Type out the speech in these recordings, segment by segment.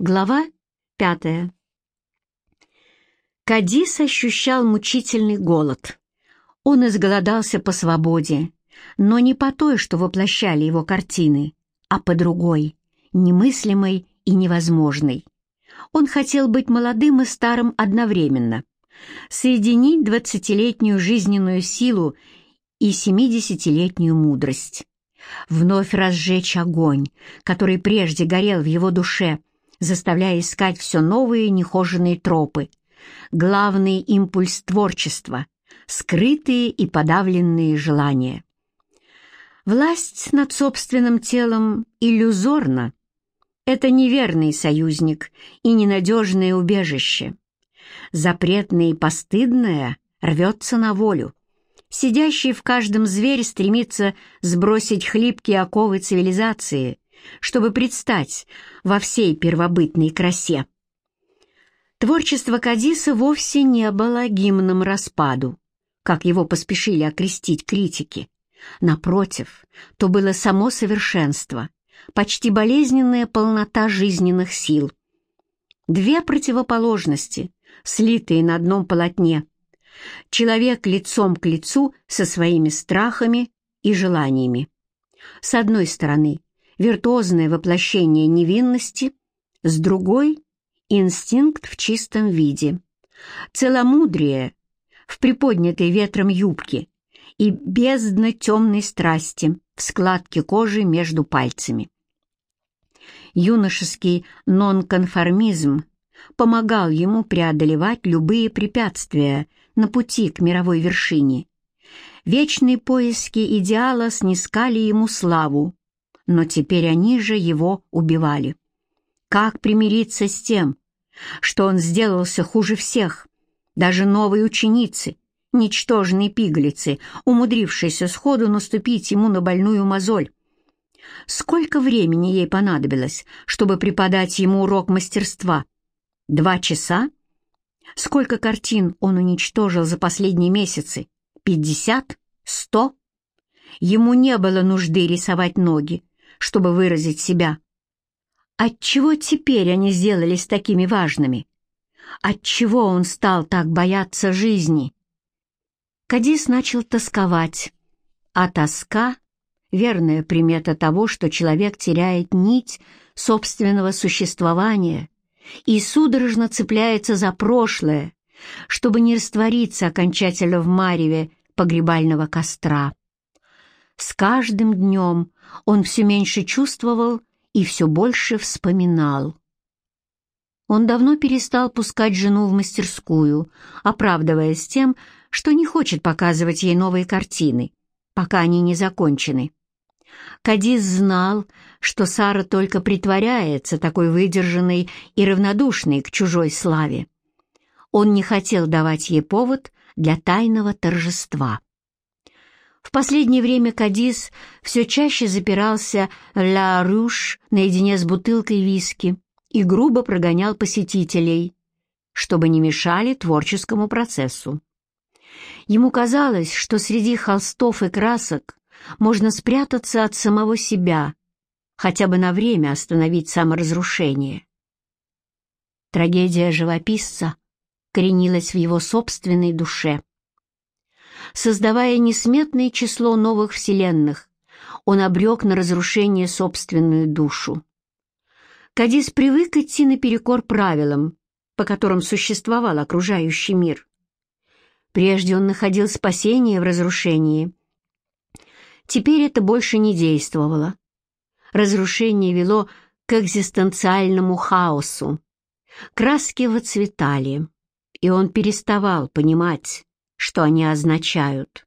Глава пятая. Кадис ощущал мучительный голод. Он изголодался по свободе, но не по той, что воплощали его картины, а по другой, немыслимой и невозможной. Он хотел быть молодым и старым одновременно, соединить двадцатилетнюю жизненную силу и семидесятилетнюю мудрость, вновь разжечь огонь, который прежде горел в его душе, заставляя искать все новые нехоженные тропы. Главный импульс творчества — скрытые и подавленные желания. Власть над собственным телом иллюзорна. Это неверный союзник и ненадежное убежище. Запретное и постыдное рвется на волю. Сидящий в каждом зверь стремится сбросить хлипкие оковы цивилизации, чтобы предстать во всей первобытной красе. Творчество Кадиса вовсе не было гимном распаду, как его поспешили окрестить критики. Напротив, то было само совершенство, почти болезненная полнота жизненных сил. Две противоположности, слитые на одном полотне. Человек лицом к лицу со своими страхами и желаниями. С одной стороны, виртуозное воплощение невинности, с другой — инстинкт в чистом виде, целомудрие в приподнятой ветром юбке и бездна темной страсти в складке кожи между пальцами. Юношеский нонконформизм помогал ему преодолевать любые препятствия на пути к мировой вершине. Вечные поиски идеала снискали ему славу, но теперь они же его убивали. Как примириться с тем, что он сделался хуже всех, даже новой ученицы, ничтожной пигалицы, умудрившейся сходу наступить ему на больную мозоль? Сколько времени ей понадобилось, чтобы преподать ему урок мастерства? Два часа? Сколько картин он уничтожил за последние месяцы? Пятьдесят? Сто? Ему не было нужды рисовать ноги, чтобы выразить себя. Отчего теперь они сделались такими важными? Отчего он стал так бояться жизни? Кадис начал тосковать, а тоска — верная примета того, что человек теряет нить собственного существования и судорожно цепляется за прошлое, чтобы не раствориться окончательно в мареве погребального костра. С каждым днем он все меньше чувствовал и все больше вспоминал. Он давно перестал пускать жену в мастерскую, оправдываясь тем, что не хочет показывать ей новые картины, пока они не закончены. Кадис знал, что Сара только притворяется такой выдержанной и равнодушной к чужой славе. Он не хотел давать ей повод для тайного торжества. В последнее время Кадис все чаще запирался «Ла Руш» наедине с бутылкой виски и грубо прогонял посетителей, чтобы не мешали творческому процессу. Ему казалось, что среди холстов и красок можно спрятаться от самого себя, хотя бы на время остановить саморазрушение. Трагедия живописца коренилась в его собственной душе. Создавая несметное число новых вселенных, он обрек на разрушение собственную душу. Кадис привык идти наперекор правилам, по которым существовал окружающий мир. Прежде он находил спасение в разрушении. Теперь это больше не действовало. Разрушение вело к экзистенциальному хаосу. Краски выцветали, и он переставал понимать, что они означают.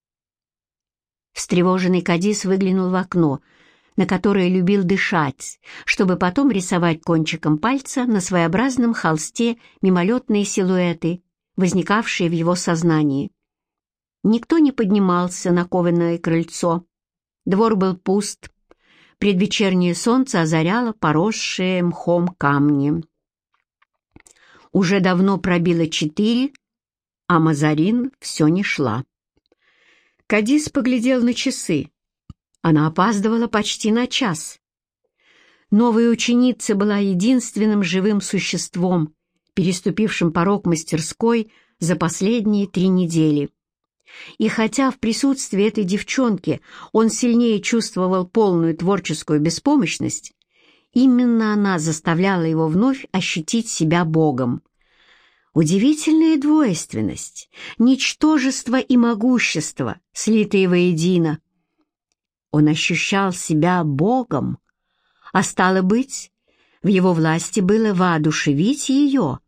Встревоженный Кадис выглянул в окно, на которое любил дышать, чтобы потом рисовать кончиком пальца на своеобразном холсте мимолетные силуэты, возникавшие в его сознании. Никто не поднимался на кованое крыльцо. Двор был пуст. Предвечернее солнце озаряло поросшие мхом камни. Уже давно пробило четыре, а Мазарин все не шла. Кадис поглядел на часы. Она опаздывала почти на час. Новая ученица была единственным живым существом, переступившим порог мастерской за последние три недели. И хотя в присутствии этой девчонки он сильнее чувствовал полную творческую беспомощность, именно она заставляла его вновь ощутить себя Богом. Удивительная двойственность, ничтожество и могущество, слитые воедино. Он ощущал себя Богом, а стало быть, в его власти было воодушевить ее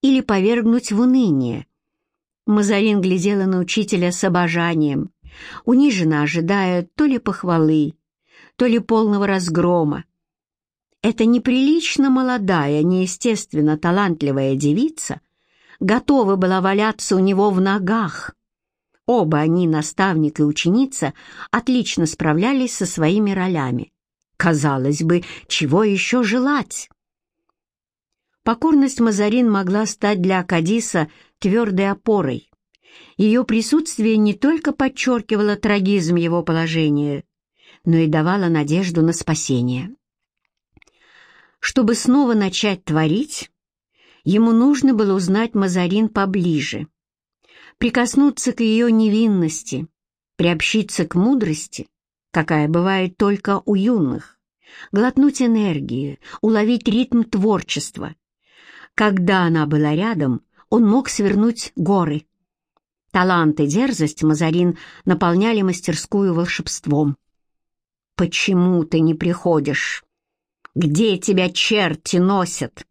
или повергнуть в уныние. Мазарин глядела на учителя с обожанием, униженно ожидая то ли похвалы, то ли полного разгрома. Эта неприлично молодая, неестественно талантливая девица готова была валяться у него в ногах. Оба они, наставник и ученица, отлично справлялись со своими ролями. Казалось бы, чего еще желать? Покорность Мазарин могла стать для Акадиса твердой опорой. Ее присутствие не только подчеркивало трагизм его положения, но и давало надежду на спасение. Чтобы снова начать творить, ему нужно было узнать Мазарин поближе, прикоснуться к ее невинности, приобщиться к мудрости, какая бывает только у юных, глотнуть энергию, уловить ритм творчества. Когда она была рядом, он мог свернуть горы. Талант и дерзость Мазарин наполняли мастерскую волшебством. «Почему ты не приходишь? Где тебя черти носят?»